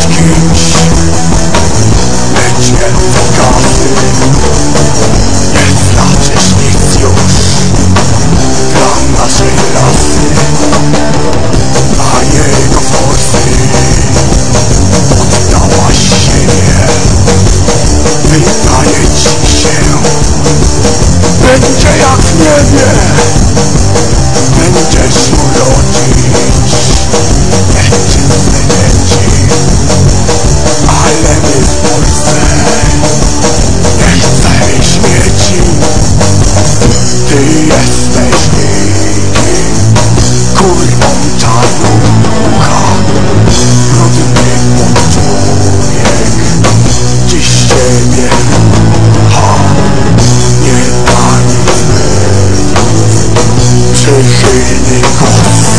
Być kimś Lecz nie pokazy Nie znaczysz nic już Dla naszej rasy A jego forsy Oddałaś siebie Wydaje ci się Będzie jak w niebie Będziesz urodzić shaking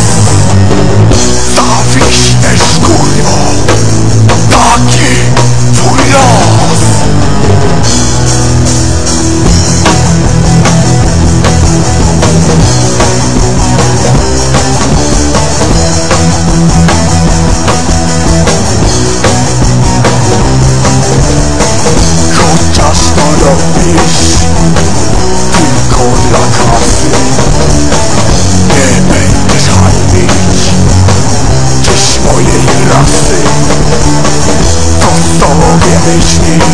deixe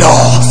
law.